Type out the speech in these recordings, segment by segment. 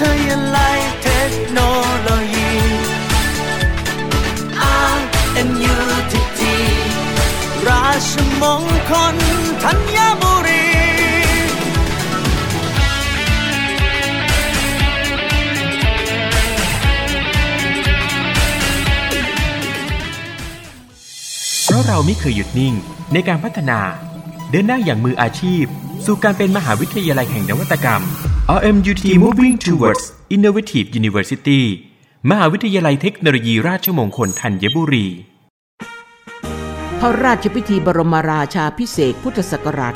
ทยาลัยเทคโนโลยี RMUTT ราชมงคลธัญบุรีเพราะเราไม่เคยหยุดนิ่งในการพัฒนา เดินหน้าอย่างมืออาชีพ สู่การเป็นมหาวิทยาลัยแห่งนวัตกรรม RMUT Moving Towards Innovative University มหาวิทยาลัยเทคโนโลยีราชมงคลธัญบุรี พระราชพิธีบรมราชาพิเศษพุทธศักราช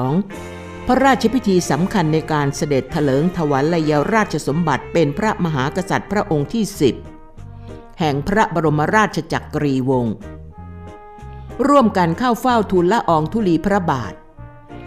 2562 พระราชพิธีสำคัญในการเสด็จถลิงถวัลยราชสมบัติเป็นพระมหากษัตริย์พระองค์ที่ 10 แห่งพระบรมราชจักรีวงศ์ร่วมกันเข้าเฝ้าทูลละอองธุลีพระบาท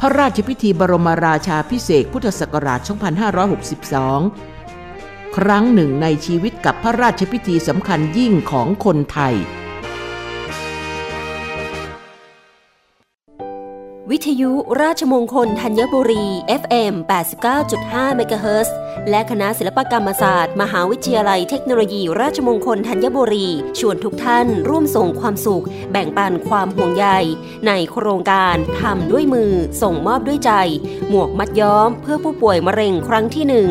พระราชพิธีบรมราชาพิเศษพุทธศักราช 2562 ครั้งหนึ่งในชีวิตกับพระราชพิธีสำคัญยิ่งของคนไทย วิทยุราชมงคลธัญบุรี FM 89.5เมกะเฮิรตและคณะศิลปกรรมศาสตร์ มหาวิทยาลัยเทคโนโลยี ราชมงคลธัญบุรี ชวนทุกท่านร่วมส่งความสุข แบ่งปันความห่วงใย ในโครงการทำด้วยมือ ส่งมอบด้วยใจ หมวกมัดย้อมเพื่อผู้ป่วยมะเร็งครั้งที่หนึ่ง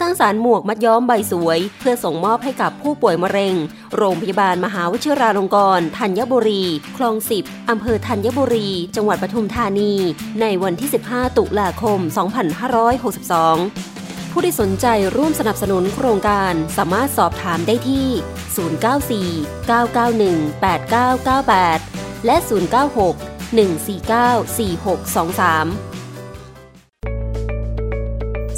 สร้างสารหมวกมัดย้อมใบสวย เพื่อส่งมอบให้กับผู้ป่วยมะเร็ง โรงพยาบาลมหาวิทยาลงกรณ์ธัญบุรี คลองสิบอำเภอธัญบุรี จังหวัดปทุมธานี ในวันที่ 15 ตุลาคม 2562ผู้ที่สนใจร่วมสนับสนุนโครงการสามารถสอบถามได้ที่ 094 991 8998 และ 096 149 4623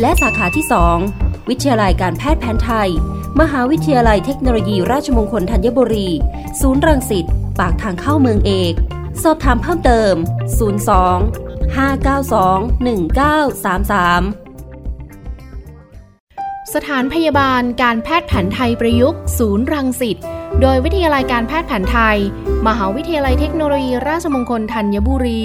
และสาขาที่ 2 วิทยาลัยการแพทย์แผนไทย มหาวิทยาลัยเทคโนโลยีราชมงคลธัญบุรี ศูนย์รังสิตปากทางเข้าเมืองเอก สอบถามเพิ่มเติม 02 592 1933 สถานพยาบาลการแพทย์แผนไทยประยุกต์ ศูนย์รังสิต โดยวิทยาลัยการแพทย์แผนไทย มหาวิทยาลัยเทคโนโลยีราชมงคลธัญบุรี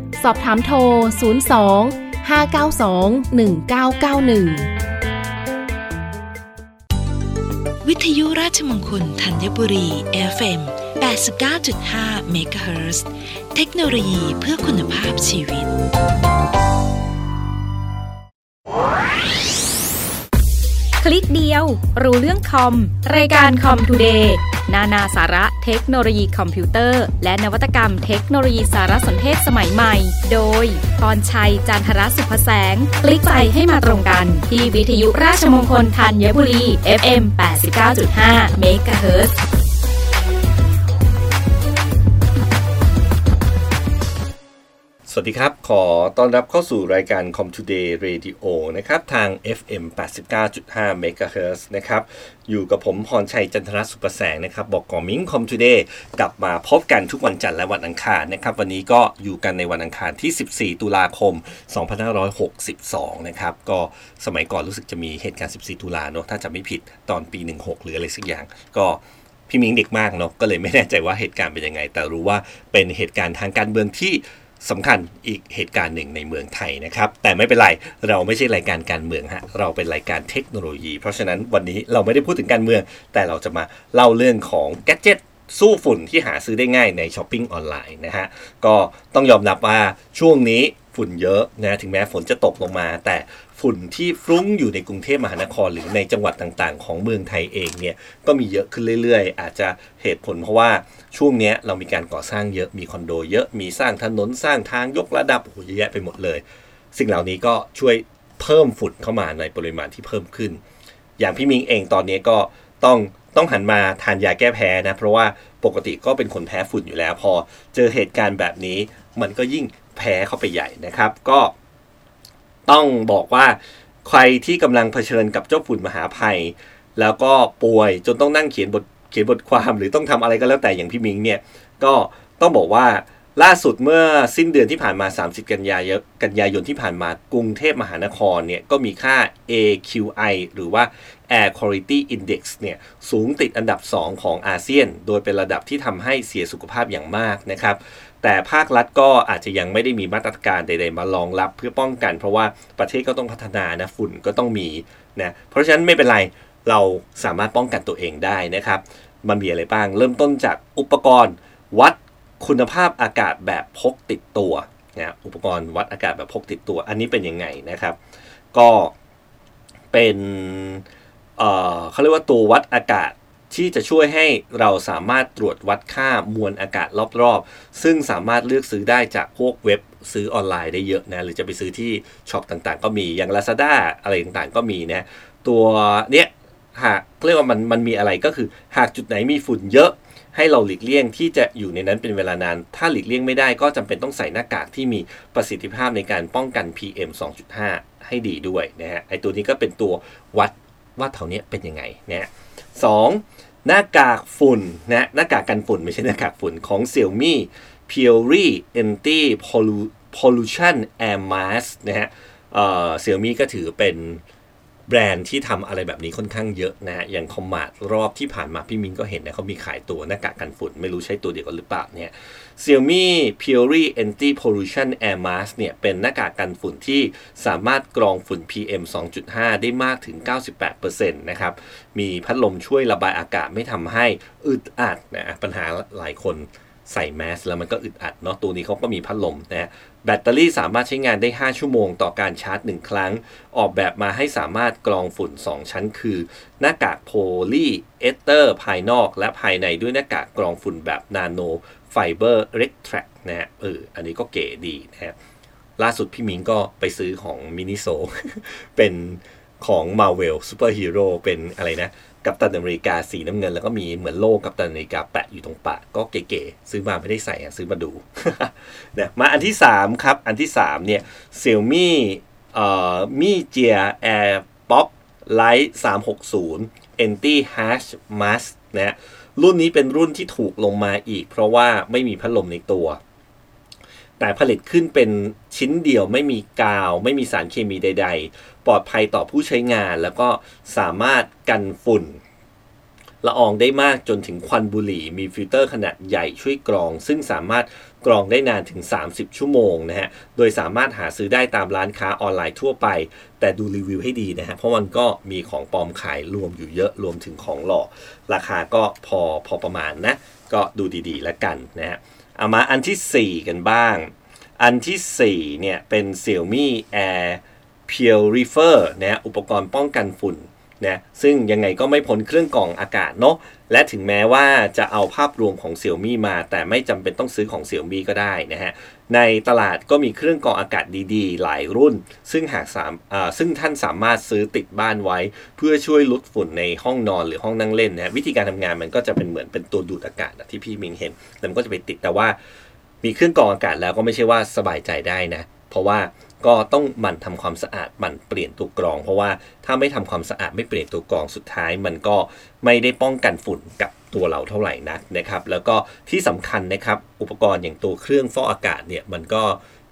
สอบถามโทร 02 592 1991 วิทยุราชมงคลธัญบุรี FM 89.5 MHz เทคโนโลยีเพื่อคุณภาพชีวิต คลิกเดียว รู้เรื่องคอม รายการคอมทูเดย์นานาสาระเทคโนโลยีคอมพิวเตอร์ และนวัตกรรมเทคโนโลยีสารสนเทศสมัยใหม่ โดยพรชัยจันทรสุภแสง คลิกใจให้มาตรงกัน ที่วิทยุราชมงคลธัญบุรี FM 89.5 MHz สวัสดีครับ ขอต้อนรับเข้าสู่รายการ Com Today Radio นะครับ ทาง FM 89.5 MHz นะครับ อยู่กับผมพรชัยจันทรสุประแสงนะครับ บอกกอมิง Com Today กลับมาพบกันทุกวันจันทร์และวันอังคารนะครับ วันนี้ก็อยู่กันในวันอังคารที่ 14 ตุลาคม 2562 นะครับ ก็สมัยก่อนรู้สึกจะมีเหตุการณ์ 14 ตุลาเนอะถ้าจะไม่ผิดตอนปี 16 หรืออะไรสักอย่าง ก็พี่มิงเด็กมากเนาะ ก็เลยไม่แน่ใจว่าเหตุการณ์เป็นยังไง แต่รู้ว่าเป็นเหตุการณ์ทางการเมืองที่ สำคัญอีกเหตุการณ์หนึ่งในเมืองไทยนะครับ แต่ไม่เป็นไรเราไม่ใช่รายการการเมืองฮะเราเป็นรายการเทคโนโลยี เพราะฉะนั้นวันนี้เราไม่ได้พูดถึงการเมือง แต่เราจะมาเล่าเรื่องของแกจิตสู้ฝุ่นที่หาซื้อได้ง่ายในช้อปปิ้งออนไลน์นะฮะก็ต้องยอมรับว่าช่วงนี้ฝุ่นเยอะนะถึงแม้ฝนจะตกลงมา แต่ ฝุ่นที่ฟุ้งอยู่ในกรุงเทพมหานครหรือในจังหวัดต่างๆ ของเมืองไทยเองเนี่ยก็มีเยอะขึ้นเรื่อยๆ อาจจะเหตุผลเพราะว่าช่วงนี้เรามีการก่อสร้างเยอะมีคอนโดเยอะมีสร้างถนนสร้างทางยกระดับโอ้โหเยอะแยะไปหมดเลย สิ่งเหล่านี้ก็ช่วยเพิ่มฝุ่นเข้ามาในปริมาณที่เพิ่มขึ้น อย่างพี่มิงเองตอนนี้ก็ต้องต้องหันมาทานยาแก้แพ้นะเพราะว่าปกติก็เป็นคนแพ้ฝุ่นอยู่แล้ว พอเจอเหตุการณ์แบบนี้ มันก็ยิ่งแพ้เข้าไปใหญ่นะครับ ก็ ต้องบอกว่าใครที่กำลังเผชิญกับเจ้าฝุ่นมหาภัย แล้วก็ป่วยจนต้องนั่งเขียนบทเขียนบทความหรือต้องทำอะไรก็แล้วแต่อย่างพี่มิงเนี่ยก็ต้องบอกว่าล่าสุดเมื่อสิ้นเดือนที่ผ่านมา 30 กันยายนกันยายนที่ผ่านมากรุงเทพมหานครเนี่ยก็มีค่า AQI หรือว่า Air Quality Index เนี่ยสูงติดอันดับ 2 ของอาเซียน โดยเป็นระดับที่ทำให้เสียสุขภาพอย่างมากนะครับ แต่ภาครัฐก็อาจจะยังไม่ได้มีมาตรการใด ๆ มารองรับเพื่อป้องกัน เพราะว่าประเทศก็ต้องพัฒนานะฝุ่นก็ต้องมีนะเพราะฉะนั้นไม่เป็นไรเราสามารถป้องกันตัวเองได้นะครับ มันมีอะไรบ้าง เริ่มต้นจากอุปกรณ์วัดคุณภาพอากาศแบบพกติดตัวนะอุปกรณ์วัดอากาศแบบพกติดตัว อันนี้เป็นยังไงนะครับ ก็เป็นเเขาเรียกว่าตัววัดอากาศ ที่จะช่วยให้เราสามารถตรวจวัดค่ามวลอากาศรอบๆ ซึ่งสามารถเลือกซื้อได้จากพวกเว็บซื้อออนไลน์ได้เยอะนะ หรือจะไปซื้อที่ช็อปต่างๆ ก็มีอย่าง Lazada อะไรต่างๆ ก็มีนะ ตัวเนี้ยหากเรียกว่ามันมันมีอะไรก็คือ หากจุดไหนมีฝุ่นเยอะ ให้เราหลีกเลี่ยงที่จะอยู่ในนั้นเป็นเวลานาน ถ้าหลีกเลี่ยงไม่ได้ก็จำเป็นต้องใส่หน้ากากที่มีประสิทธิภาพในการป้องกัน PM 2.5 ให้ดีด้วยนะฮะไอตัวนี้ก็เป็นตัววัดว่าเท่านี้เป็นยังไงนะสอง หน้ากากฝุ่นนะหน้ากากกันฝุ่นไม่ใช่หน้ากากฝุ่นของ Xiaomi p u r e Anti Pollution Air Mask นะฮะเซี่ยมี่ก็ถือเป็น แบรนด์ที่ทำอะไรแบบนี้ค่อนข้างเยอะนะฮะอย่างคอมมาดรอบที่ผ่านมาพี่มิงก็เห็นนะเขามีขายตัวหน้ากากกันฝุ่น ไม่รู้ใช้ตัวเดียวกันหรือเปล่าเนี่ย Xiaomi Purely Anti Pollution Air Mask เนี่ยเป็นหน้ากากกันฝุ่นที่สามารถกรองฝุ่น PM 2.5 ได้มากถึง 98%นะครับมีพัดลมช่วยระบายอากาศไม่ทำให้อึดอัดนะปัญหาหลายคน ใส่แมสแล้วมันก็อึดอัดเนาะตัวนี้เขาก็มีพัดลมนะฮะแบตเตอรี่สามารถใช้งานได้ 5 ชั่วโมงต่อการชาร์จ 1 ครั้ง ออกแบบมาให้สามารถกรองฝุ่น 2 ชั้น คือ หน้ากากโพลีเอสเตอร์ภายนอก และภายในด้วยหน้ากากกรองฝุ่นแบบ nanofiber เร็กแทร็กนะฮะเอออันนี้ก็เก๋ดีนะฮะล่าสุดพี่มิงก็ไปซื้อของ Miniso เป็นของ Marvel Super Hero เป็นอะไรนะ กัปตันอเมริกาสีน้ำเงิน แล้วก็มีเหมือนโล่กัปตันอเมริกาแปะอยู่ตรงปากก็เก๋ๆซื้อมาไม่ได้ใส่อะซื้อมาดูเนี่ยมาอันที่ 3 ครับ อันที่ 3 เนี่ย Xiaomi เอ่อมีเจีย Air Pop Lite 360 Anti Hash Mask นะรุ่นนี้เป็นรุ่นที่ถูกลงมาอีก เพราะว่าไม่มีพัดลมในตัว แต่ผลิตขึ้นเป็นชิ้นเดียวไม่มีกาว ไม่มีสารเคมีใด ๆ ปลอดภัยต่อผู้ใช้งาน แล้วก็สามารถกันฝุ่นละอองได้มากจนถึงควันบุหรี่ มีฟิลเตอร์ขนาดใหญ่ช่วยกรอง ซึ่งสามารถกรองได้นานถึง 30 ชั่วโมงนะฮะ โดยสามารถหาซื้อได้ตามร้านค้าออนไลน์ทั่วไป แต่ดูรีวิวให้ดีนะฮะ เพราะมันก็มีของปลอมขายรวมอยู่เยอะรวมถึงของหลอก ราคาก็พอพอประมาณนะ ก็ดูดีๆแล้วกันนะฮะ เอามาอันที่ 4 กันบ้าง อันที่ 4 เนี่ยเป็น Xiaomi Air p u r i f e r นะอุปกรณ์ป้องกันฝุ่นนะซึ่งยังไงก็ไม่พ้นเครื่องกรองอากาศเนาะและถึงแม้ว่าจะเอาภาพรวมของ Xiaomi มา แต่ไม่จำเป็นต้องซื้อของ Xiaomi ก็ได้นะฮะในตลาดก็มีเครื่องกรองอากาศดีๆ หลายรุ่น ซึ่งหากสามซึ่งท่านสามารถซื้อติดบ้านไว้ เพื่อช่วยลดฝุ่นในห้องนอนหรือห้องนั่งเล่นนะวิธีการทำงานมันก็จะเป็นเหมือนเป็นตัวดูดอากาศที่พี่มิงเห็นแล้วมันก็จะไปติดแต่ว่ามีเครื่องกรองอากาศแล้วก็ไม่ใช่ว่าสบายใจได้นะเพราะว่า ก็ต้องหมั่นทำความสะอาดหมั่นเปลี่ยนตัวกรอง เพราะว่าถ้าไม่ทำความสะอาดไม่เปลี่ยนตัวกรองสุดท้าย มันก็ไม่ได้ป้องกันฝุ่นกับตัวเราเท่าไหร่นักนะครับ แล้วก็ที่สำคัญนะครับอุปกรณ์อย่างตัวเครื่องฟอกอากาศเนี่ยมันก็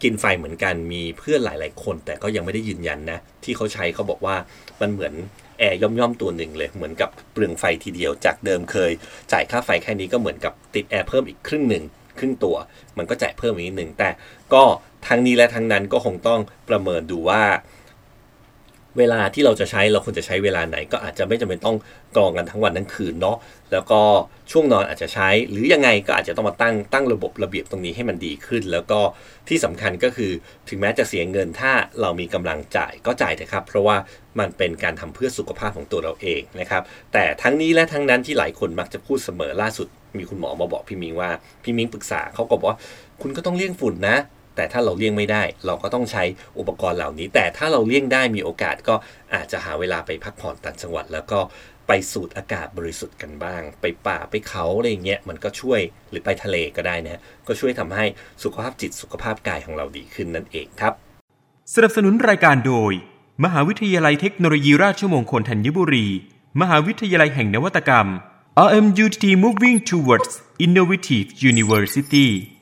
กินไฟเหมือนกันมีเพื่อนหลาย ๆ คน แต่ก็ยังไม่ได้ยืนยันนะที่เขาใช้เขาบอกว่ามันเหมือนแอร์ย่อมๆตัวหนึ่งเลยเหมือนกับเปลืองไฟทีเดียวจากเดิมเคย จ่ายค่าไฟแค่นี้ก็เหมือนกับติดแอร์เพิ่มอีกครึ่งหนึ่ง ครึ่งตัว มันก็จ่ายเพิ่มอีกนิดหนึ่งแต่ก็ทั้งนี้และทั้งนั้นก็คงต้องประเมินดูว่า เวลาที่เราจะใช้เราควรจะใช้เวลาไหน ก็อาจจะไม่จำเป็นต้องกรองกันทั้งวันทั้งคืนเนาะแล้วก็ช่วงนอนอาจจะใช้ หรือยังไงก็อาจจะต้องมาตั้งตั้งระบบระเบียบตรงนี้ให้มันดีขึ้น แล้วก็ที่สำคัญก็คือถึงแม้จะเสียเงินถ้าเรามีกำลังจ่ายก็จ่ายเถอะครับ เพราะว่ามันเป็นการทำเพื่อสุขภาพของตัวเราเองนะครับแต่ทั้งนี้และทั้งนั้นที่หลายคนมักจะพูดเสมอล่าสุด มีคุณหมอมาบอกพี่มิงว่าพี่มิงปรึกษาเขาก็บอกว่า คุณก็ต้องเลี่ยงฝุ่นนะ แต่ถ้าเราเลี่ยงไม่ได้ เราก็ต้องใช้อุปกรณ์เหล่านี้ แต่ถ้าเราเลี่ยงได้มีโอกาสก็อาจจะหาเวลาไปพักผ่อนต่างจังหวัด แล้วก็ไปสูดอากาศบริสุทธิ์กันบ้าง ไปป่าไปเขาอะไรเงี้ยมันก็ช่วยหรือไปทะเลก็ได้นะก็ช่วยทำให้สุขภาพจิตสุขภาพกายของเราดีขึ้นนั่นเองครับ สนับสนุนรายการโดย มหาวิทยาลัยเทคโนโลยีราชมงคลธัญบุรี มหาวิทยาลัยแห่งนวัตกรรม RMUTT moving towards innovative university.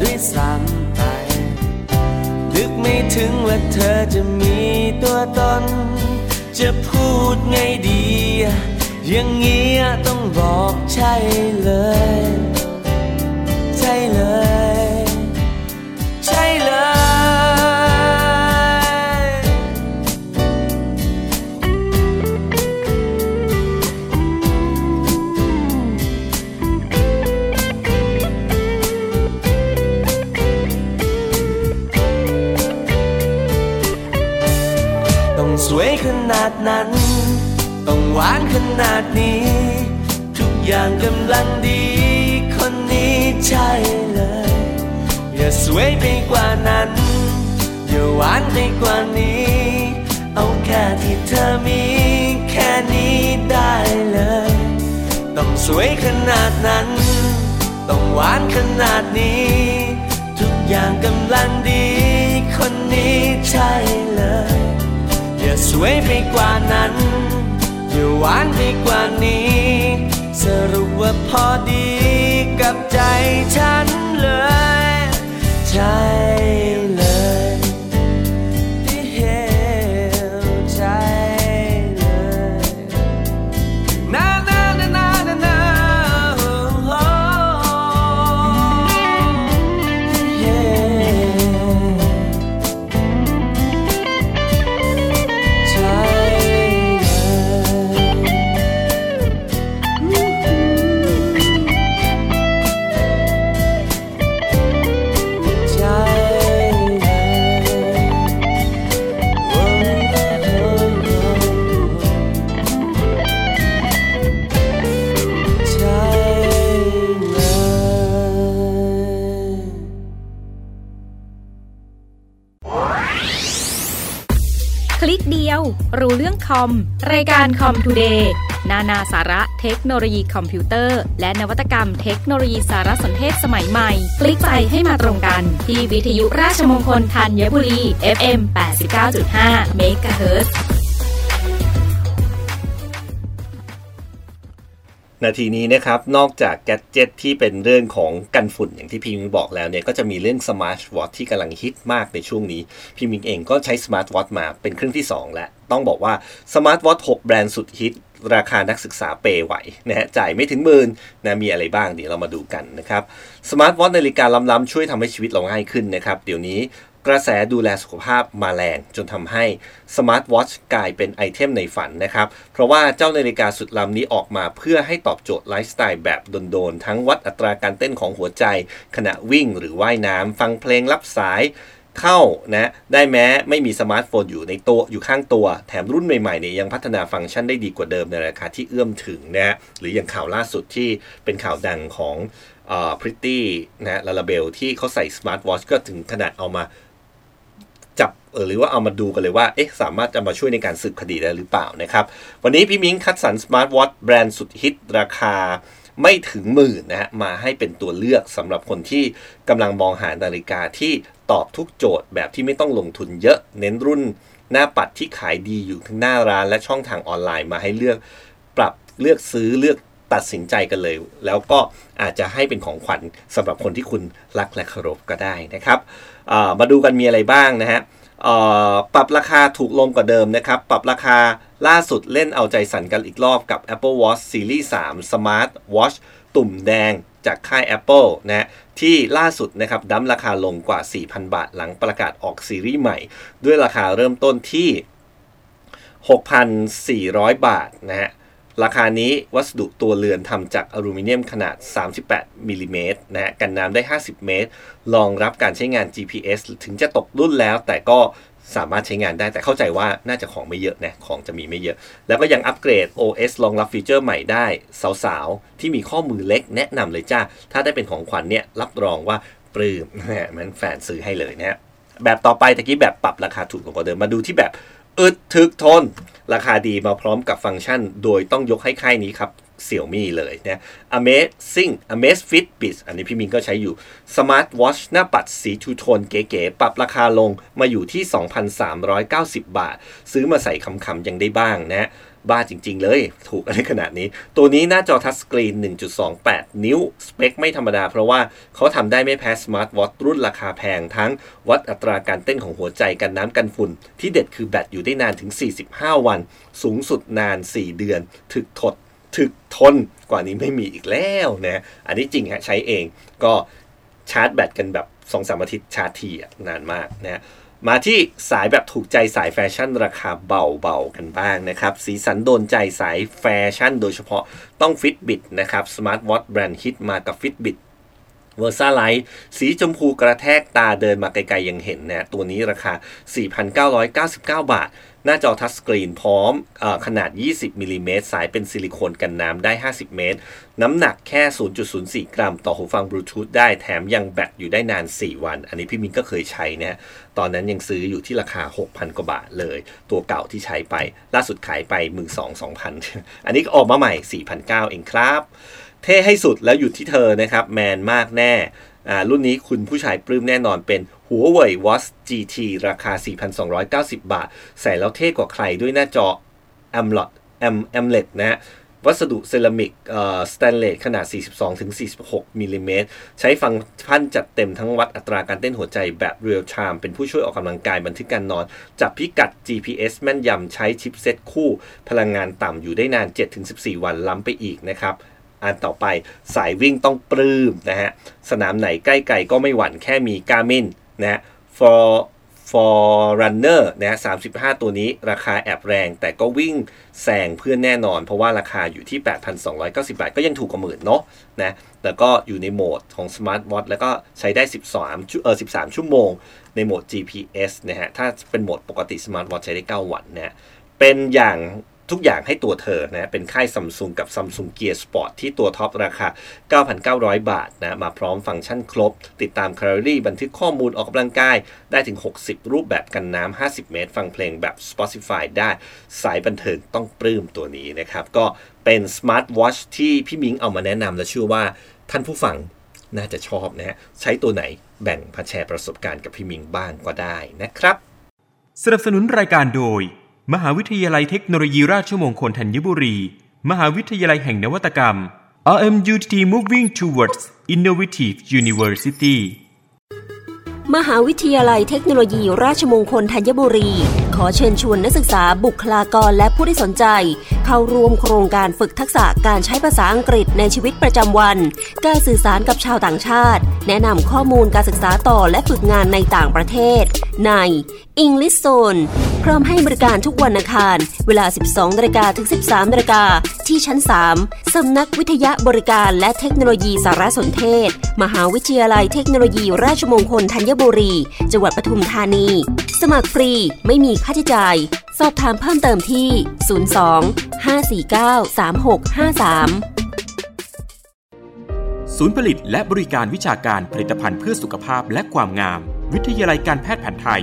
ด้วยซ้ำไป นึกไม่ถึงว่าเธอจะมีตัวตน จะพูดไงดี อย่างเงี้ยต้องบอกใช่เลย ใช่เลย นั้น ต้องหวานขนาดนี้ ทุกอย่างกำลังดี คนนี้ใช่เลย อย่าสวยไปกว่านั้น อย่าหวานไปกว่านี้ เอาแค่ที่เธอมี แค่นี้ได้เลย ต้องสวยขนาดนั้น ต้องหวานขนาดนี้ ทุกอย่างกำลังดี คนนี้ใช่เลย สวยไปกว่านั้นอย่าหวานไปกว่านี้ สรุปว่าพอดีกับใจฉันเลย ใช่ คอม รายการ Com Today นานาสาระเทคโนโลยีคอมพิวเตอร์ และนวัตกรรมเทคโนโลยีสารสนเทศสมัยใหม่ คลิกไปให้มาตรงกัน ที่วิทยุราชมงคลธัญบุรี FM 89.5 MHz นาทีนี้นะครับ นอกจาก gadget ที่เป็นเรื่องของกันฝุ่นอย่างที่พี่มิงบอกแล้วเนี่ย ก็จะมีเรื่องสมาร์ทวอทที่กำลังฮิตมากในช่วงนี้ พี่มิงเองก็ใช้สมาร์ทวอทมาเป็นเครื่องที่ 2 แล้ว ต้องบอกว่าสมาร์ทวอท6แบรนด์สุดฮิต ราคานักศึกษา pay ไหวนะฮะจ่ายไม่ถึงหมื่นนะมีอะไรบ้างเดี๋ยวเรามาดูกันนะครับสมาร์ทวอทนาฬิกาล้ำๆช่วยทำให้ชีวิตเราง่ายขึ้นนะครับ เดี๋ยวนี้กระแสดูแลสุขภาพมาแรงจนทำให้สมาร์ทวอชกลายเป็น item ในฝันนะครับ เพราะว่าเจ้านาฬิกาสุดล้ำนี้ออกมาเพื่อให้ตอบโจทย์ไลฟ์สไตล์แบบโดนๆ ทั้งวัดอัตราการเต้นของหัวใจ ขณะวิ่งหรือว่ายน้ำฟังเพลงรับสาย เข้านะได้แม้ไม่มีสมาร์ทโฟนอยู่ในตัวอยู่ข้างตัว แถมรุ่นใหม่ๆเนี่ยยังพัฒนาฟังก์ชันได้ดีกว่าเดิมในราคาที่เอื้อมถึงนะฮะหรืออย่างข่าวล่าสุดที่เป็นข่าวดังของพริตตี้นะลาลาเบลที่เขาใส่สมาร์ทวอชก็ถึงขนาดเอามาจับหรือว่าเอามาดูกันเลยว่าเอ๊ะสามารถจะมาช่วยในการสืบคดีได้หรือเปล่านะครับ วันนี้พี่มิงคัดสรรสมาร์ทวอทแบรนด์สุดฮิตราคาไม่ถึงหมื่นนะฮะมาให้เป็นตัวเลือกสำหรับคนที่กำลังมองหานาฬิกาที่ ตอบทุกโจทย์แบบที่ไม่ต้องลงทุนเยอะ เน้นรุ่นหน้าปัดที่ขายดีอยู่ทั้งหน้าร้านและช่องทางออนไลน์มาให้เลือกปรับเลือกซื้อเลือกตัดสินใจกันเลย แล้วก็อาจจะให้เป็นของขวัญสำหรับคนที่คุณรักและเคารพก็ได้นะครับมาดูกันมีอะไรบ้างนะฮะปรับราคาถูกลงกว่าเดิมนะครับ ปรับราคาล่าสุดเล่นเอาใจสั่นกันอีกรอบกับ Apple Watch Series 3 Smart Watch ตุ่มแดง จากค่าย Apple นะฮะที่ล่าสุดนะครับดั้มราคาลงกว่า 4,000 บาทหลังประกาศออกซีรีส์ใหม่ ด้วยราคาเริ่มต้นที่ 6,400 บาทนะฮะราคานี้วัสดุตัวเรือนทำจากอลูมิเนียมขนาด 38มิลลิเมตรนะฮะกันน้ำได้ 50 เมตรรองรับการใช้งาน GPS ถึงจะตกรุ่นแล้ว แต่ก็ สามารถใช้งานได้แต่เข้าใจว่าน่าจะของไม่เยอะนะของจะมีไม่เยอะ แล้วก็ยังอัปเกรด OS รองรับฟีเจอร์ใหม่ได้ สาวๆ ที่มีข้อมือเล็กแนะนำเลยจ้า ถ้าได้เป็นของขวัญเนี่ยรับรองว่าปลื้มนะมันแฟนซื้อให้เลยนะฮะแบบต่อไปตะกี้แบบปรับราคาถูกลงกว่าเดิมมาดูที่แบบ อึดถึกทน ราคาดีมาพร้อมกับฟังก์ชัน โดยต้องยกให้ค่ายนี้ครับเสี่ยวมี่เลยนะ Amazing Amazfit Bits อันนี้พี่มินก็ใช้อยู่ Smart Watch หน้าปัดสี two-tone เก๋ๆ ปรับราคาลงมาอยู่ที่ 2,390 บาท ซื้อมาใส่ขำๆยังได้บ้างนะ บ้าจริง ๆ เลย ถูกอะไรขนาดนี้ ตัวนี้หน้าจอ touchscreen 1.28 นิ้ว สเปคไม่ธรรมดา เพราะว่าเขาทำได้ไม่แพ้สมาร์ทวอทรุ่นราคาแพง ทั้งวัดอัตราการเต้นของหัวใจกันน้ำกันฝุ่น ที่เด็ดคือแบตอยู่ได้นานถึง 45 วัน สูงสุดนาน 4 เดือน ถึกทดถึกทนกว่านี้ไม่มีอีกแล้วนะ อันนี้จริงฮะใช้เองก็ชาร์จแบตกันแบบ2อสอาทิตย์ชาร์จทีอะนานมากนะ มาที่สายแบบถูกใจสายแฟชั่นราคาเบาๆกันบ้างนะครับ สีสันโดนใจสายแฟชั่นโดยเฉพาะต้อง Fitbit นะครับสมาร์ทวอทแบรนด์ฮิตมากับ Fitbit Versa Lite สีชมพูกระแทกตาเดินมาไกลๆยังเห็นนะตัวนี้ราคา 4,999 บาท หน้าจอ touchscreen พร้อมอขนาด 20มิลิเมตรสายเป็นซิลิโคนกันน้ำได้ 50 เมตร น้ำหนักแค่ 0.04 กรัม ต่อหูฟังบลูทูธได้แถมยังแบตอยู่ได้นาน 4 วัน อันนี้พี่มิงก็เคยใช้นะตอนนั้นยังซื้ออยู่ที่ราคา 6,000 กว่าบาทเลย ตัวเก่าที่ใช้ไปล่าสุดขายไป 12,000 2,000อันนี้ออกมาใหม่ 4,900 เองครับ เท่ให้สุดแล้วอยู่ที่เธอนะครับแมนมากแน่อ่ารุ่นนี้คุณผู้ชายปลื้มแน่นอนเป็น Huawei Watch GT ราคา 4,290 บาท ใส่แล้วเท่กว่าใครด้วยหน้าจอ AMOLED AM AMOLED นะฮะวัสดุเซรามิกสแตนเลสขนาด 42-46มิลลิเมตรใช้ฟังก์ชันจัดเต็มทั้งวัดอัตราการเต้นหัวใจแบบเรียลไทม์เป็นผู้ช่วยออกกำลังกายบันทึกการนอน จับพิกัด GPS แม่นยำใช้ชิปเซ็ตคู่ พลังงานต่ำอยู่ได้นาน 7-14 วันล้ำไปอีกนะครับ อันต่อไป สายวิ่งต้องปลื้มนะฮะ สนามไหนใกล้ไกลก็ไม่หวั่นแค่มีกามินนะฮะ for for runner นะฮะ35 ตัวนี้ราคาแอบแรง แต่ก็วิ่งแซงเพื่อนแน่นอน เพราะว่าราคาอยู่ที่ 8,290 บาท ก็ยังถูกกว่าหมื่นเนาะนะแล้วก็อยู่ในโหมดของ Smart Watch แล้วก็ใช้ได้ 13ชั่วเออ13 ชั่วโมง ในโหมด GPS นะฮะ ถ้าเป็นโหมดปกติ Smart Watch ใช้ได้ 9 วันนะเป็นอย่าง ทุกอย่างให้ตัวเธอนะเป็นค่ายซัมซุงกับ Samsung Gear Sport ที่ตัวท็อปราคา 9,900 บาทนะมาพร้อมฟังก์ชันครบ ติดตามแคลอรี่บันทึกข้อมูลออกกำลังกาย ได้ถึง 60 รูปแบบกันน้ำ 50 เมตร ฟังเพลงแบบ Spotify ได้สายบันเทิงต้องปลื้มตัวนี้นะครับ ก็เป็น Smart Watch ที่พี่มิงเอามาแนะนำและเชื่อว่าท่านผู้ฟังน่าจะชอบนะฮะใช้ตัวไหนแบ่งมาแชร์ประสบการณ์กับพี่มิงบ้างก็ได้นะครับ สนับสนุนรายการโดย มหาวิทยาลัยเทคโนโลยีราชมงคลธัญบุรี มหาวิทยาลัยแห่งนวัตกรรม RMUTT Moving Towards Innovative University มหาวิทยาลัยเทคโนโลยีราชมงคลธัญบุรี ขอเชิญชวนนักศึกษาบุคลากรและผู้ที่สนใจ เข้าร่วมโครงการฝึกทักษะการใช้ภาษาอังกฤษในชีวิตประจำวัน การสื่อสารกับชาวต่างชาติ แนะนำข้อมูลการศึกษาต่อและฝึกงานในต่างประเทศ ใน English Zone พร้อมให้บริการทุกวันอังคาร เวลา 12นาฬิกาถึง 13นาฬิกาที่ชั้น 3 สำนักวิทยาบริการและเทคโนโลยีสารสนเทศ มหาวิทยาลัยเทคโนโลยี ราชมงคลธัญบุรี จังหวัดปทุมธานี สมัครฟรีไม่มีค่าใช้จ่าย สอบถามเพิ่มเติมที่ 02 549 3653ศูนย์ผลิตและบริการวิชาการผลิตภัณฑ์เพื่อสุขภาพและความงาม วิทยาลัยการแพทย์แผนไทย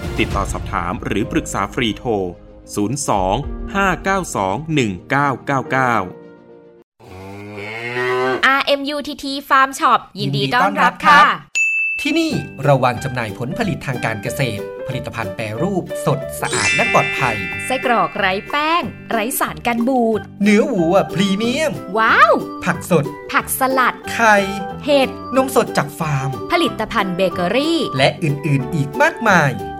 ติดต่อสอบถามหรือปรึกษาฟรีโทร 02 592 1999 RMUTT Farm Shop ยินดีต้อนรับค่ะ ที่นี่เราวางจำหน่ายผลผลิตทางการเกษตร ผลิตภัณฑ์แปรรูป สดสะอาดและปลอดภัย ไส้กรอกไร้แป้ง ไร้สารกันบูด เนื้อวัวพรีเมียม ว้าว ผักสด ผักสลัด ไข่ เห็ด นมสดจากฟาร์ม ผลิตภัณฑ์เบเกอรี่ และอื่น ๆ อีกมากมาย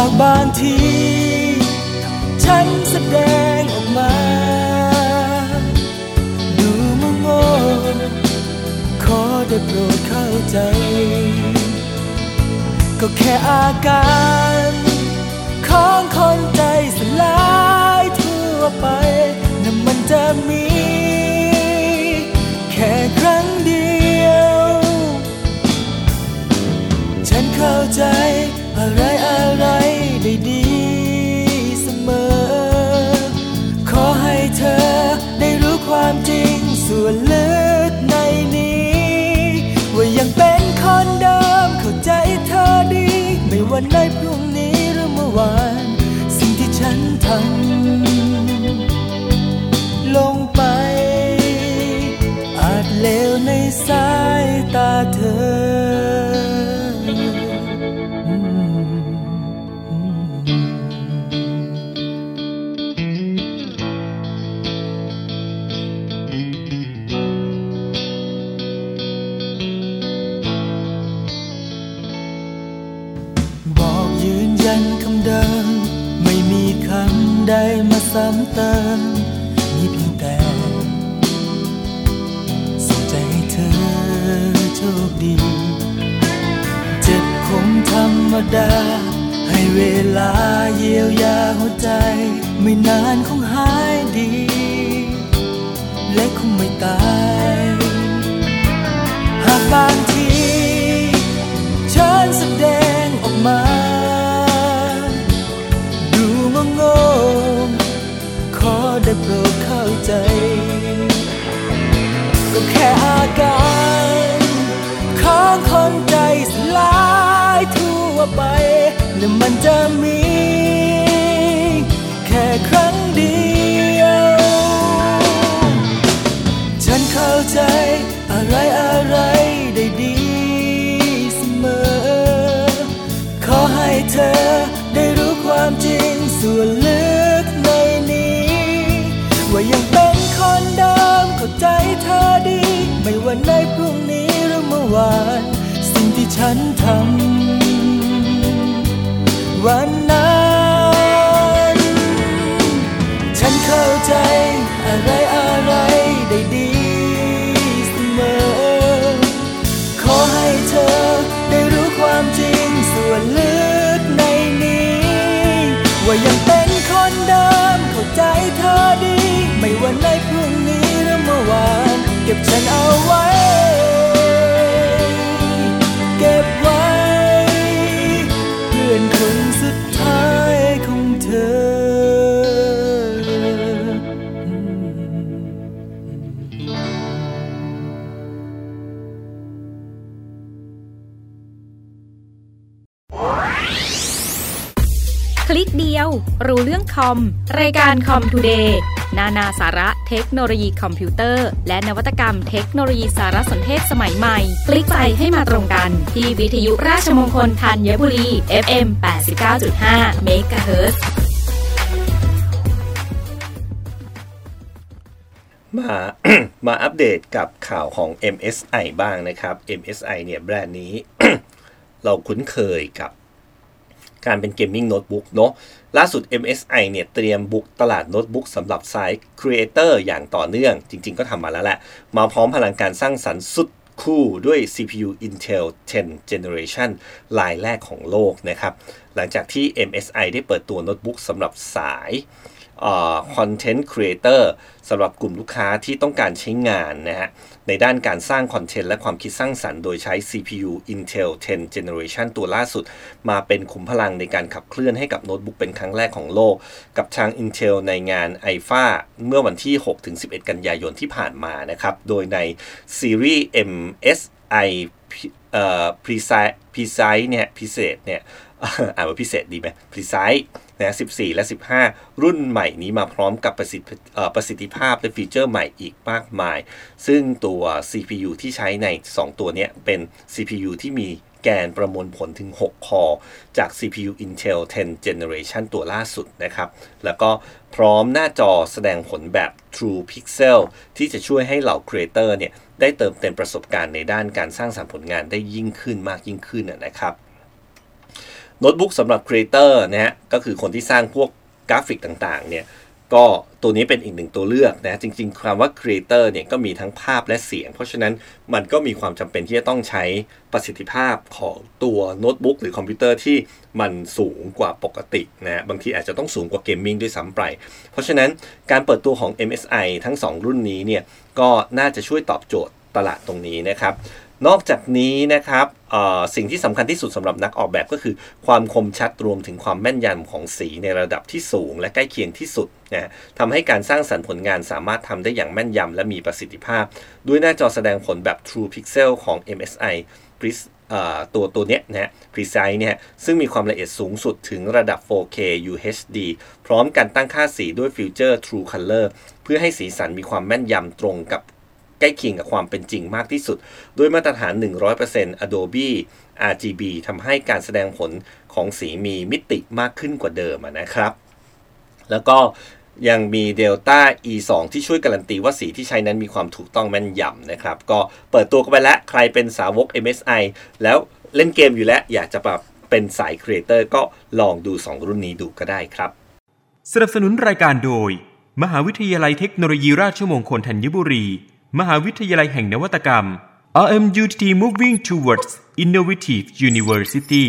ากบางที ฉันแสดงออกมา ดูมงโง่ขอได้โปรดเข้าใจ ก็แค่อาการของคนใจสลายทั่วไปนั่นมันจะมี ส่วนลึกในนี้ ว่ายังเป็นคนเดิมเข้าใจเธอดี ไม่ว่าในพรุ่งนี้หรือเมื่อวาน สิ่งที่ฉันทำลงไป อาจเลวในสายตาเธอ ติมมีเพียงแต่ส่งใจให้เธอโชคดี เจ็บคงธรรมดา ให้เวลาเยียวยาหัวใจ ไม่นานคงหายดี และคงไม่ตาย หากบาง ได้โปรดเข้าใจ ก็แค่อาการของคนใจสลายทั่วไปและมันจะมี ทำวันนั้นฉันเข้าใจอะไรอะไรได้ดีเสมอ ขอให้เธอได้รู้ความจริงส่วนลึกในนี้ ว่ายังเป็นคนเดิมเข้าใจเธอดี ไม่ว่าในพรุ่งนี้หรือเมื่อวาน เก็บฉันเอาไว้ รู้เรื่องคอม รายการ COM TODAY นานาสาระเทคโนโลยีคอมพิวเตอร์ และนวัตกรรมเทคโนโลยีสารสนเทศสมัยใหม่ คลิกไปให้มาตรงกัน ที่วิทยุราชมงคลธัญบุรี FM 89.5 MHz มา มาอัปเดตกับข่าวของ MSI บ้างนะครับ MSI เนี่ยแบรนด์นี้ เราคุ้นเคยกับ การเป็นเกมมิ่งโน้ตบุ๊กเนาะล่าสุด MSI เนี่ยเตรียมบุกตลาดโน้ตบุ๊กสำหรับสายครีเอเตอร์อย่างต่อเนื่อง จริง ๆ ก็ทำมาแล้วแหละ มาพร้อมพลังการสร้างสรรค์สุดขั้วด้วย CPU Intel 10 Generation รายแรกของโลกนะครับ หลังจากที่ MSI ได้เปิดตัวโน้ตบุ๊กสำหรับสาย คอนเทนต์ครีเอเตอร์สำหรับกลุ่มลูกค้าที่ต้องการใช้งานนะฮะ ในด้านการสร้างคอนเทนต์และความคิดสร้างสรรค์ โดยใช้ CPU Intel 10 Generation ตัวล่าสุด มาเป็นขุมพลังในการขับเคลื่อนให้กับโน้ตบุ๊กเป็นครั้งแรกของโลก กับทาง Intel ในงาน IFA เมื่อวันที่ 6-11 กันยายนที่ผ่านมานะครับ โดยในซีรีส์ MSI เอ่อ Precise เนี่ยพิเศษเนี่ยอ่านว่าพิเศษดีไหม Precise นะ14 และ 15 รุ่นใหม่นี้มาพร้อมกับประสิทธิประสิทธิภาพและฟีเจอร์ใหม่อีกมากมาย ซึ่งตัว CPU ที่ใช้ใน 2 ตัวนี้เป็น CPU ที่มีแกนประมวลผลถึง 6 core จาก CPU Intel 10 Generation ตัวล่าสุดนะครับ แล้วก็พร้อมหน้าจอแสดงผลแบบ True Pixel ที่จะช่วยให้เหล่าครีเอเตอร์เนี่ยได้เติมเต็มประสบการณ์ในด้านการสร้างสรรค์ผลงานได้ยิ่งขึ้นมากยิ่งขึ้นนะครับ โน้ตบุ๊กสำหรับครีเอเตอร์นะฮะก็คือคนที่สร้างพวกกราฟิกต่างๆเนี่ยก็ตัวนี้เป็นอีกหนึ่งตัวเลือกนะจริงๆคำว่าครีเอเตอร์เนี่ยก็มีทั้งภาพและเสียง เพราะฉะนั้นมันก็มีความจำเป็นที่จะต้องใช้ประสิทธิภาพของตัวโน้ตบุ๊กหรือคอมพิวเตอร์ที่มันสูงกว่าปกตินะบางทีอาจจะต้องสูงกว่าเกมมิ่งด้วยซ้ำไป เพราะฉะนั้นการเปิดตัวของ MSI ทั้ง 2 รุ่นนี้เนี่ยก็น่าจะช่วยตอบโจทย์ตลาดตรงนี้นะครับ นอกจากนี้นะครับสิ่งที่สำคัญที่สุดสำหรับนักออกแบบก็คือ ความคมชัดรวมถึงความแม่นยำของสีในระดับที่สูง และใกล้เคียงที่สุดนะทำให้การสร้างสรรค์ผลงานสามารถทำได้อย่างแม่นยำและมีประสิทธิภาพ ด้วยหน้าจอแสดงผลแบบ True Pixel ของ MSI ตัวตัวเนี้ยนะฮะ Precise เนี่ยซึ่งมีความละเอียดสูงสุดถึงระดับ 4K UHD พร้อมการตั้งค่าสีด้วยฟิวเจอร์ True Color เพื่อให้สีสันมีความแม่นยำตรงกับ ใกล้เคียงกับความเป็นจริงมากที่สุด ด้วยมาตรฐาน 100% Adobe RGB ทำให้การแสดงผลของสีมีมิติมากขึ้นกว่าเดิมนะครับ แล้วก็ยังมี Delta E2 ที่ช่วยการันตีว่าสีที่ใช้นั้นมีความถูกต้องแม่นยำนะครับ ก็เปิดตัวกันไปแล้ว ใครเป็นสาวก MSI แล้วเล่นเกมอยู่แล้วอยากจะแบบเป็นสายครีเอเตอร์ก็ลองดู 2 รุ่นนี้ดูก็ได้ครับ สนับสนุนรายการโดย มหาวิทยาลัยเทคโนโลยีราชมงคลธัญบุรี มหาวิทยาลัยแห่งนวัตกรรม RMUTT Moving Towards Innovative University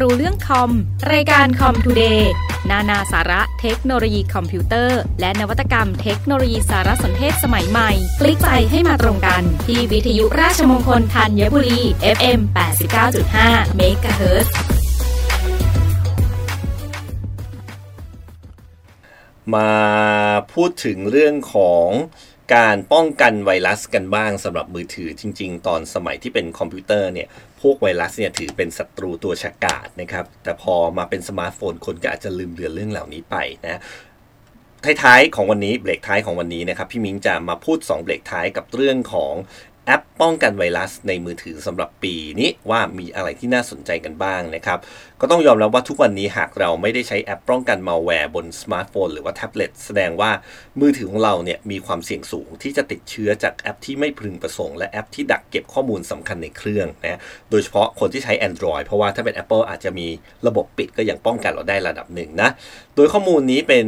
รู้เรื่องคอม รายการ COM TODAY นานาสาระเทคโนโลยีคอมพิวเตอร์ และนวัตกรรมเทคโนโลยีสารสนเทศสมัยใหม่ คลิกไปให้มาตรงกัน ที่วิทยุราชมงคลธัญบุรี FM 89.5 MHz มาพูดถึงเรื่องของการป้องกันไวรัสกันบ้างสำหรับมือถือจริง ๆ ตอนสมัยที่เป็นคอมพิวเตอร์เนี่ย พวกไวรัสเนี่ยถือเป็นศัตรูตัวฉกาจนะครับ แต่พอมาเป็นสมาร์ทโฟนคนก็อาจจะลืมเลือนเรื่องเหล่านี้ไปนะท้ายๆของวันนี้เบรกท้ายของวันนี้นะครับพี่มิ้งจะมาพูด 2 เบรกท้ายกับเรื่องของ แอปป้องกันไวรัสในมือถือสำหรับปีนี้ว่ามีอะไรที่น่าสนใจกันบ้างนะครับ ก็ต้องยอมรับว่าทุกวันนี้หากเราไม่ได้ใช้แอปป้องกันมาแวร์บนสมาร์ทโฟนหรือว่าแท็บเล็ตแสดงว่ามือถือของเราเนี่ยมีความเสี่ยงสูงที่จะติดเชื้อจากแอปที่ไม่พึงประสงค์และแอปที่ดักเก็บข้อมูลสำคัญในเครื่องนะโดยเฉพาะคนที่ใช้ Android เพราะว่าถ้าเป็น Apple อาจจะมีระบบปิดก็ยังป้องกันเราได้ระดับหนึ่งนะโดยข้อมูลนี้เป็น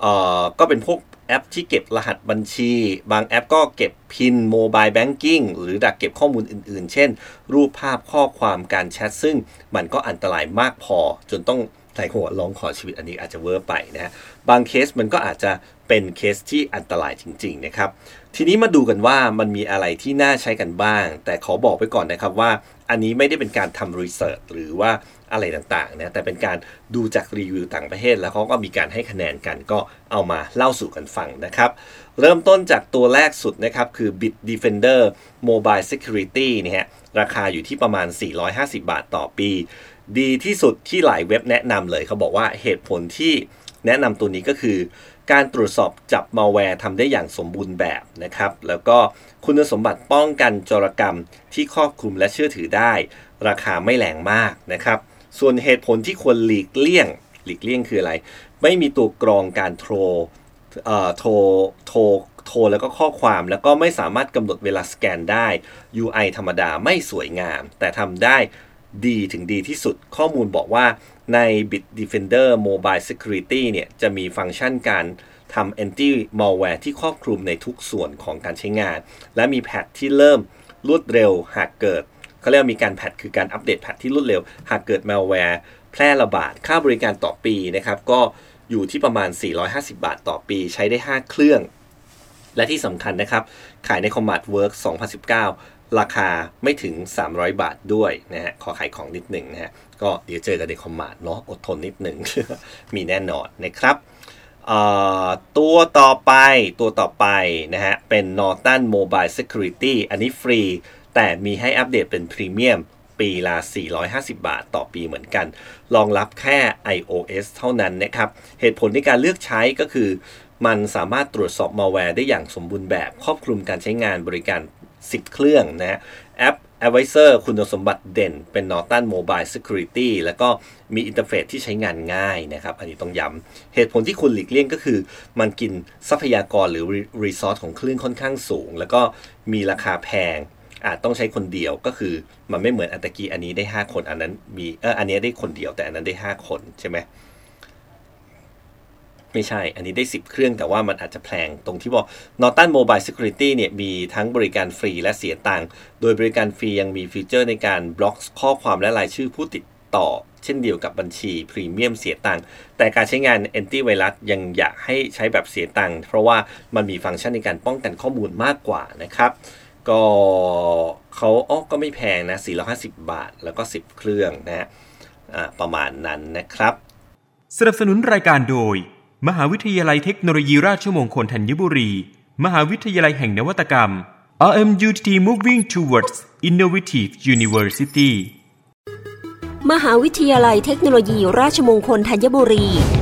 เอ่อก็เป็นพวก แอปที่เก็บรหัสบัญชี บางแอปก็เก็บ PIN mobile banking หรือดักเก็บข้อมูลอื่น ๆ เช่น รูปภาพข้อความการแชท ซึ่งมันก็อันตรายมากพอ จนต้องส่ายหัวร้องขอชีวิตอันนี้อาจจะเวอร์ไปนะฮะบางเคสมันก็อาจจะเป็นเคสที่อันตรายจริง ๆ นะครับ ทีนี้มาดูกันว่ามันมีอะไรที่น่าใช้กันบ้าง แต่ขอบอกไปก่อนนะครับว่า อันนี้ไม่ได้เป็นการทำรีเสิร์ชหรือว่า อะไรต่างๆนะแต่เป็นการดูจากรีวิวต่างประเทศ แล้วเขาก็มีการให้คะแนนกันก็เอามาเล่าสู่กันฟังนะครับ เริ่มต้นจากตัวแรกสุดนะครับ คือ Bit Defender Mobile Security เนี่ยฮะราคาอยู่ที่ประมาณ 450 บาทต่อปี ดีที่สุดที่หลายเว็บแนะนำเลยเขาบอกว่าเหตุผลที่แนะนำตัวนี้ก็คือ การตรวจสอบจับมาแวร์ทำได้อย่างสมบูรณ์แบบนะครับ แล้วก็คุณสมบัติป้องกันจรกรรมที่ครอบคลุมและเชื่อถือได้ ราคาไม่แรงมากนะครับ ส่วนเหตุผลที่ควรหลีกเลี่ยง หลีกเลี่ยงคืออะไร ไม่มีตัวกรองการโทรเอ่อโทรโทรโทรแล้วก็ข้อความแล้วก็ไม่สามารถกำหนดเวลาสแกนได้ UI ธรรมดาไม่สวยงาม แต่ทำได้ดีถึงดีที่สุดข้อมูลบอกว่าใน Bit Defender Mobile Security เนี่ย จะมีฟังก์ชันการทำ anti malware ที่ครอบคลุมในทุกส่วนของการใช้งาน และมีแพทที่เริ่มรวดเร็วหากเกิด เขาเรียกว่ามีการแพทคือการอัปเดตแพทที่รวดเร็ว หากเกิด malware แพร่ระบาด ค่าบริการต่อปีนะครับ ก็อยู่ที่ประมาณ 450 บาทต่อปี ใช้ได้ 5 เครื่อง และที่สำคัญนะครับ ขายใน Combat Work 2019 ราคาไม่ถึง 300 บาทด้วยนะฮะ ขอขายของนิดหนึ่งนะฮะ ก็เดี๋ยวเจอกันใน Combat เนาะ อดทนนิดหนึ่ง มีแน่นอนนะครับตัวต่อไปตัวต่อไปนะฮะ เป็น Norton Mobile Security อันนี้ฟรี แต่มีให้อัปเดตเป็นพรีเมียมปีละ 450 บาทต่อปีเหมือนกัน รองรับแค่ iOS เท่านั้นนะครับ เหตุผลในการเลือกใช้ก็คือ มันสามารถตรวจสอบมาแวร์ได้อย่างสมบูรณ์แบบ ครอบคลุมการใช้งานบริการ 10 เครื่องนะฮะแอป Advisor คุณสมบัติเด่นเป็น Norton Mobile Security แล้วก็มีอินเทอร์เฟซที่ใช้งานง่ายนะครับ อันนี้ต้องย้ำ เหตุผลที่คุณหลีกเลี่ยงก็คือ มันกินทรัพยากรหรือ resource ของเครื่องค่อนข้างสูง แล้วก็มีราคาแพง อาจต้องใช้คนเดียวก็คือมันไม่เหมือนอันตะกี้อันนี้ได้ 5 คนอันนั้นมีเอออันนี้ได้คนเดียวแต่อันนั้นได้ 5 คนใช่ไหมไม่ใช่ อันนี้ได้ 10 เครื่องแต่ว่ามันอาจจะแพงตรงที่บอก Norton Mobile Security เนี่ยมีทั้งบริการฟรีและเสียตังค์ โดยบริการฟรียังมีฟีเจอร์ในการบล็อกข้อความและรายชื่อผู้ติดต่อ เช่นเดียวกับบัญชีพรีเมียมเสียตังค์แต่การใช้งานแอนตี้ไวรัสยังอยากให้ใช้แบบเสียตังค์เพราะว่ามันมีฟังก์ชันในการป้องกันข้อมูลมากกว่านะครับ ก็เขาอ๋อก็ไม่แพงนะ 450 บาท แล้วก็ 10 เครื่องนะฮะประมาณนั้นนะครับ สนับสนุนรายการโดย มหาวิทยาลัยเทคโนโลยีราชมงคลธัญบุรี มหาวิทยาลัยแห่งนวัตกรรม RMUTT Moving Towards Innovative University มหาวิทยาลัยเทคโนโลยีราชมงคลธัญบุรี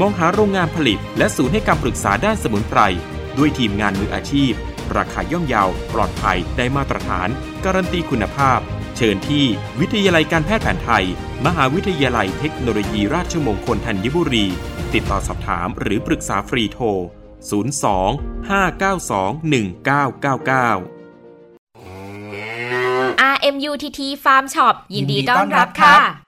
มองหาโรงงานผลิต และศูนย์ให้คำปรึกษาด้านสมุนไพร ด้วยทีมงานมืออาชีพ ราคาย่อมเยาว ปลอดภัยได้มาตรฐาน การันตีคุณภาพ เชิญที่วิทยาลัยการแพทย์แผนไทย มหาวิทยาลัยเทคโนโลยีราชมงคลธัญบุรี ติดต่อสอบถามหรือปรึกษาฟรีโทร 02 592 1999 RMUTT Farm Shop ยินดีต้อนรับค่ะ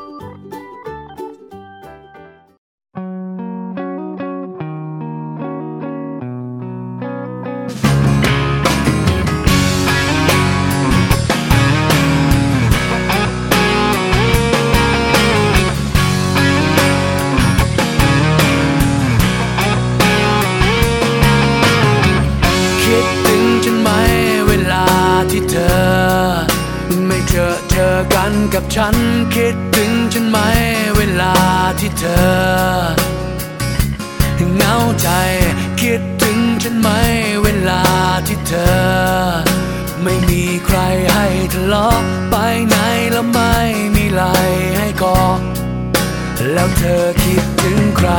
กับฉันคิดถึงฉันไหมเวลาที่เธอเหงาใจคิดถึงฉันไหมเวลาที่เธอ ไม่มีใครให้ทะเลาะไปไหนแล้วไม่มีไหลให้กอแล้วเธอคิดถึงใคร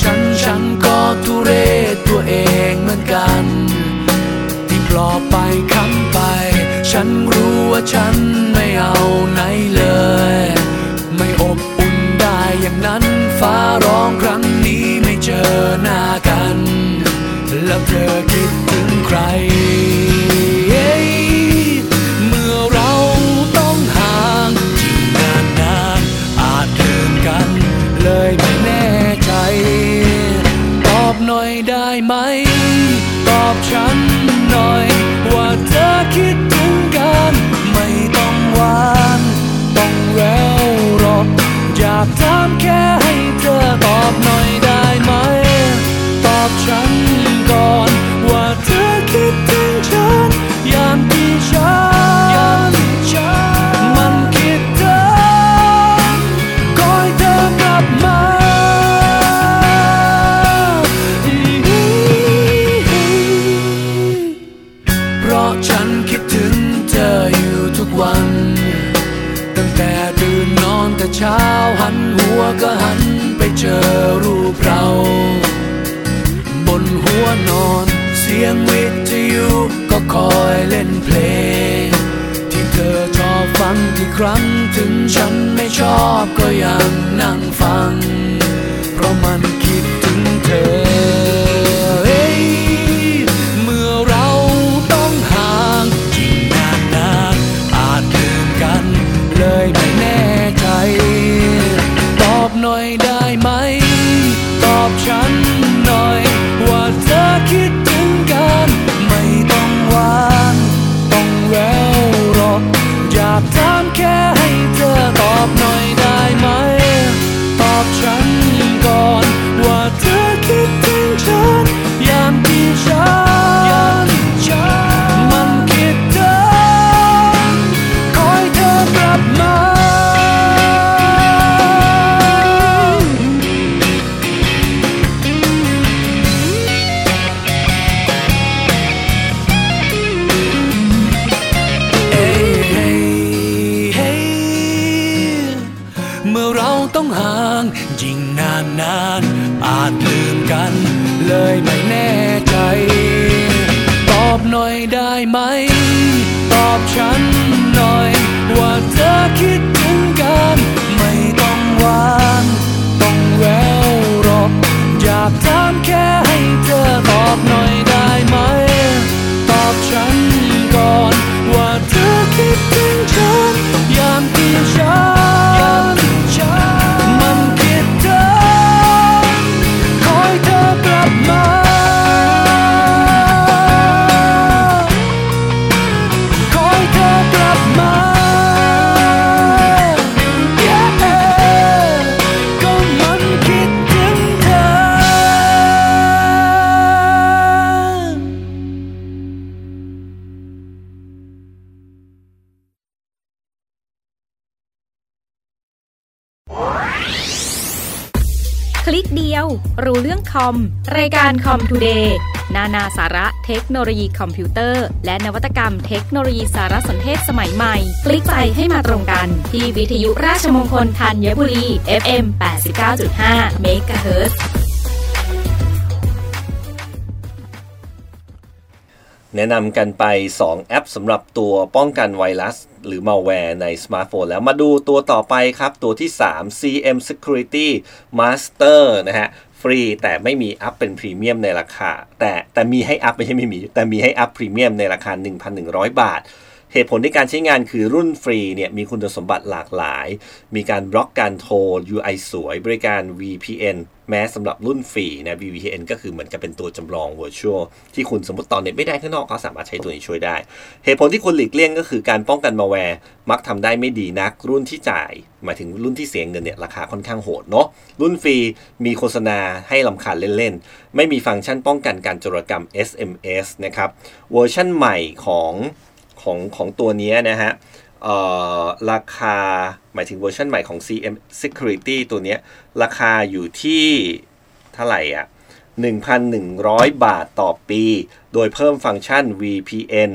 ฉันฉันก็ทุเรศตัวเองเหมือนกัน ที่ปลอบไปคำไป ฉันรู้ว่าฉันไม่เอาไหนเลย ไม่อบอุ่นได้อย่างนั้นฟ้าร้องครั้งนี้ไม่เจอหน้ากัน แล้วเธอคิดถึงใคร เธอคิดถึงกันไม่ต้องหวาน ต้องแววรอกอยากถามแค่ ก็หันไปเจอรูปเรา บนหัวนอนเสียงวิทยุก็คอยเล่นเพลง ที่เธอชอบฟังที่ครั้งถึงฉันไม่ชอบก็ยังนั่งฟัง ยว รู้เรื่องคอม รายการ COM TODAY นานาสาระเทคโนโลยีคอมพิวเตอร์ และนวัตกรรมเทคโนโลยีสารสนเทศสมัยใหม่ คลิกไปให้มาตรงกัน ที่วิทยุราชมงคลธัญบุรี FM 89.5 MHz แนะนำกันไป 2 แอปสำหรับตัวป้องกันไวรัส หรือ malware ในสมาร์ทโฟนแล้วมาดูตัวต่อไปครับ ตัวที่ 3 CM Security Master นะฮะฟรีแต่ไม่มีอัพเป็นพรีเมียมในราคา แต่แต่มีให้อัพไม่ใช่ไม่มี แต่มีให้อัพพรีเมียมในราคา 1,100 บาทเหตุผลในการใช้งานคือรุ่นฟรีเนี่ยมีคุณสมบัติหลากหลาย มีการบล็อกการโทร UI สวย บริการ VPN แม้สำหรับรุ่นฟรีนะ VPN ก็คือเหมือนกับเป็นตัวจำลอง virtual ที่คุณสมมติตอนเน็ตไม่ได้ข้างนอกก็สามารถใช้ตัวนี้ช่วยได้ เหตุผลที่คุณหลีกเลี่ยงก็คือการป้องกันมาแวร์มักทำได้ไม่ดีนัก รุ่นที่จ่าย หมายถึงรุ่นที่เสียเงินเนี่ยราคาค่อนข้างโหดเนาะรุ่นฟรีมีโฆษณาให้รำคาญเล่นๆ ไม่มีฟังก์ชันป้องกันการโจรกรรม SMS นะครับเวอร์ชันใหม่ของของของตัวนี้นะฮะ ราคาหมายถึงเวอร์ชันใหม่ของ CM Security ตัวนี้ราคาอยู่ที่เท่าไหร่อะ1,100 บาทต่อปี โดยเพิ่มฟังก์ชัน VPN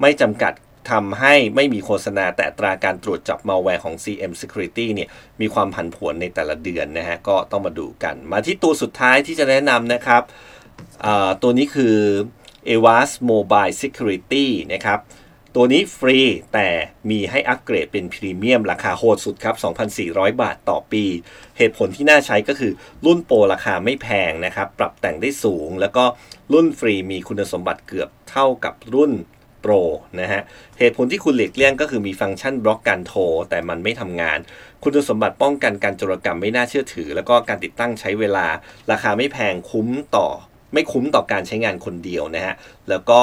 ไม่จำกัดทำให้ไม่มีโฆษณาแต่ตราการตรวจจับมาแวร์ของ CM Security เนี่ยมีความผันผวนในแต่ละเดือนนะฮะ ก็ต้องมาดูกัน มาที่ตัวสุดท้ายที่จะแนะนำนะครับ ตัวนี้คือ Avast Mobile Security นะครับ ตัวนี้ฟรีแต่มีให้อัปเกรดเป็นพรีเมียมราคาโหดสุดครับ 2,400 บาทต่อปี เหตุผลที่น่าใช้ก็คือรุ่น Pro ราคาไม่แพงนะครับ ปรับแต่งได้สูง แล้วก็รุ่นฟรีมีคุณสมบัติเกือบเท่ากับรุ่น Pro นะฮะ เหตุผลที่คุณหลีกเลี่ยงก็คือมีฟังก์ชันบล็อกการโทร แต่มันไม่ทำงาน คุณสมบัติป้องกันการโจรกรรมไม่น่าเชื่อถือ แล้วก็การติดตั้งใช้เวลา ราคาไม่แพงคุ้มต่อ ไม่คุ้มต่อการใช้งานคนเดียวนะฮะ แล้วก็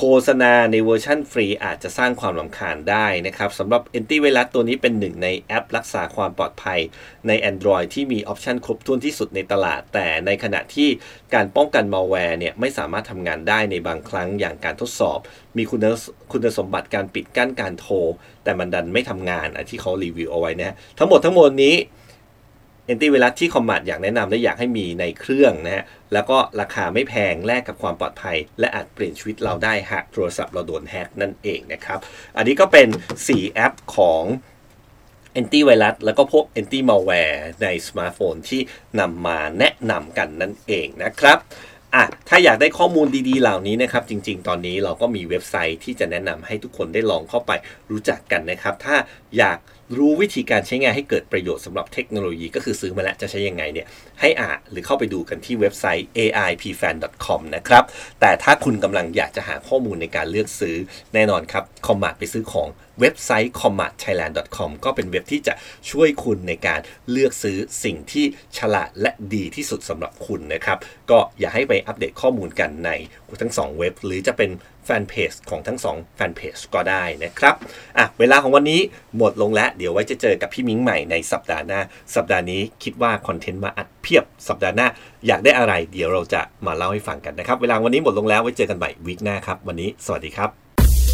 โฆษณาในเวอร์ชันฟรีอาจจะสร้างความรำคาญได้นะครับสำหรับ Antivirus ตัวนี้เป็นหนึ่งในแอปรักษาความปลอดภัยใน Android ที่มี option ครบถ้วนที่สุดในตลาด แต่ในขณะที่การป้องกันมาแวร์เนี่ยไม่สามารถทำงานได้ในบางครั้งอย่างการทดสอบ มีคุณคุณสมบัติการปิดกั้นการโทร แต่มันดันไม่ทำงานอันที่เขารีวิวเอาไว้นะทั้งหมดทั้งมวลนี้ แอนตี้ไวรัสที่คอมมานด์อยากแนะนำและอยากให้มีในเครื่องนะฮะ แล้วก็ราคาไม่แพงแลกกับความปลอดภัย และอาจเปลี่ยนชีวิตเราได้หากโทรศัพท์เราโดนแฮกนั่นเองนะครับ อันนี้ก็เป็น 4 แอปของแอนตี้ไวรัสแล้วก็พวก anti-malware ในสมาร์ทโฟนที่นำมาแนะนำกันนั่นเองนะครับอะถ้าอยากได้ข้อมูลดีๆ เหล่านี้นะครับ จริงๆ ตอนนี้เราก็มีเว็บไซต์ที่จะแนะนำให้ทุกคนได้ลองเข้าไปรู้จักกันนะครับ ถ้าอยาก รู้วิธีการใช้งานให้เกิดประโยชน์สำหรับเทคโนโลยีก็คือซื้อมาแล้วจะใช้ยังไงเนี่ยให้อ่านหรือเข้าไปดูกันที่เว็บไซต์ aripfan.com นะครับ แต่ถ้าคุณกำลังอยากจะหาข้อมูลในการเลือกซื้อแน่นอนครับคอมมาดไปซื้อของเว็บไซต์ commatthailand.com ก็เป็นเว็บที่จะช่วยคุณในการเลือกซื้อสิ่งที่ฉลาดและดีที่สุดสำหรับคุณนะครับ ก็อย่าให้ไปอัปเดตข้อมูลกันในทั้ง 2 เว็บ หรือจะเป็น แฟนเพจของทั้ง2แฟนเพจก็ได้นะครับอะเวลาของวันนี้หมดลงแล้วเดี๋ยวไว้จะเจอกับพี่มิ้งใหม่ในสัปดาห์หน้า สัปดาห์นี้คิดว่าคอนเทนต์มาอัดเพียบ สัปดาห์หน้าอยากได้อะไร เดี๋ยวเราจะมาเล่าให้ฟังกันนะครับ เวลาวันนี้หมดลงแล้วไว้เจอกันใหม่วีคหน้าครับ วันนี้สวัสดีครับ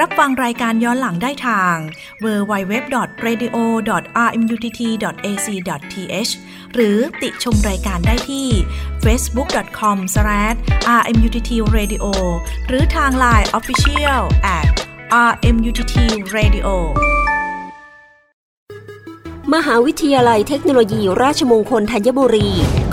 รับฟังรายการย้อนหลังได้ทาง www.radio.rmutt.ac.th หรือติชมรายการได้ที่ facebook.com/rmuttradio หรือทาง Line Official at rmuttradio มหาวิทยาลัยเทคโนโลยีราชมงคลธัญบุรี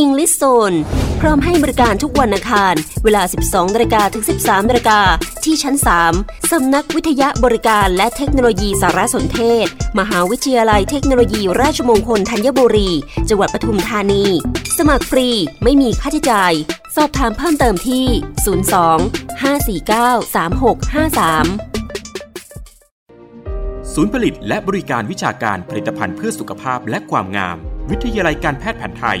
English Zone พร้อมให้บริการทุกวันอังคาร เวลา 12นาฬิกาถึง 13นาฬิกาที่ชั้น 3 สำนักวิทยาบริการและเทคโนโลยีสารสนเทศ มหาวิทยาลัยเทคโนโลยี ราชมงคลธัญบุรี จังหวัดปทุมธานี สมัครฟรีไม่มีค่าใช้จ่าย สอบถามเพิ่มเติมที่ 02 549 3653ศูนย์ผลิตและบริการวิชาการผลิตภัณฑ์เพื่อสุขภาพและความงาม วิทยาลัยการแพทย์แผนไทย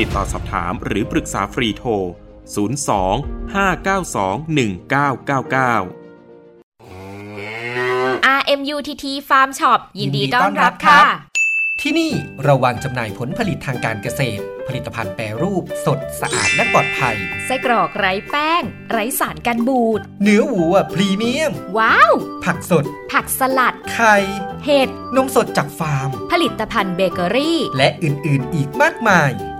ติดต่อสอบถามหรือปรึกษาฟรีโทร 02 592 1999 RMUTT Farm Shop ยินดีต้อนรับค่ะ ที่นี่เราวางจำหน่ายผลผลิตทางการเกษตร ผลิตภัณฑ์แปรรูป สดสะอาดและปลอดภัย ไส้กรอกไร้แป้ง ไร้สารกันบูด เนื้อวัวพรีเมียม ว้าว ผักสด ผักสลัด ไข่ เห็ด นมสดจากฟาร์ม ผลิตภัณฑ์เบเกอรี่ และอื่น ๆ อีกมากมาย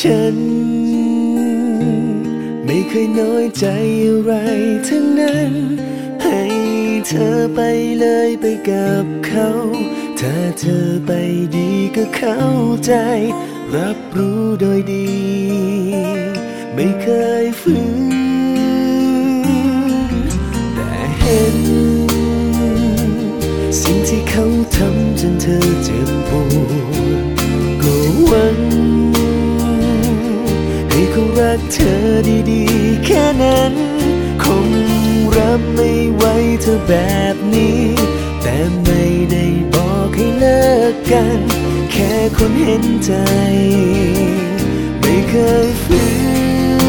ฉัน ไม่เคยน้อยใจอะไรทั้งนั้น ให้เธอไปเลยไปกับเขา ถ้าเธอไปดีก็เข้าใจ รับรู้โดยดี ไม่เคยฝืนแต่เห็น สิ่งที่เขาทำจนเธอเจ็บปวดก็หวัง รักเธอดีๆ แค่นั้น คงรับไม่ไหวเธอแบบนี้ แต่ไม่ได้บอกให้เลิกกัน แค่คนเห็นใจ ไม่เคยฝืน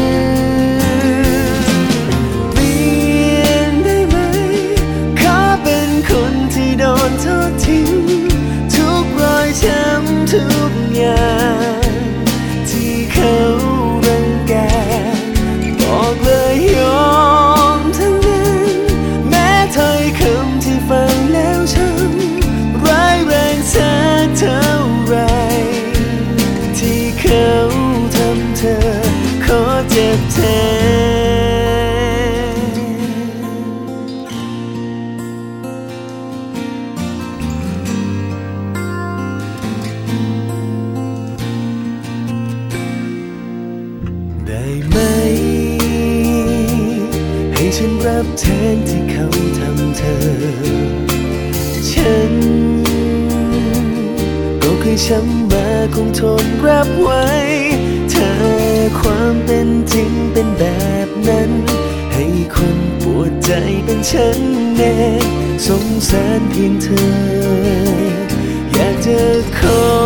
เปลี่ยนได้ไหมขอเป็นคนที่โดนทอดทิ้งทุกรอยช้ำทุกอย่างที่เขาับเธอ ได้ไหม ให้ฉันรับแทนที่เขาทำเธอฉันก็เคยช้ำมาคงทนรับไว้ ความเป็นจริงเป็นแบบนั้น ให้คนปวดใจเป็นฉันเน่สงสารเพียงเธอ อยากจะขอ